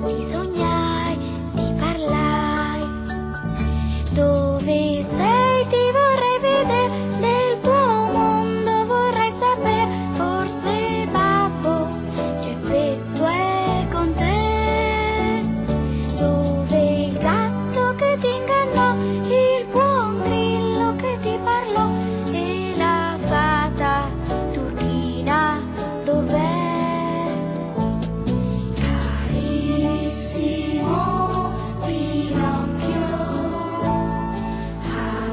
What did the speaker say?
Si soñar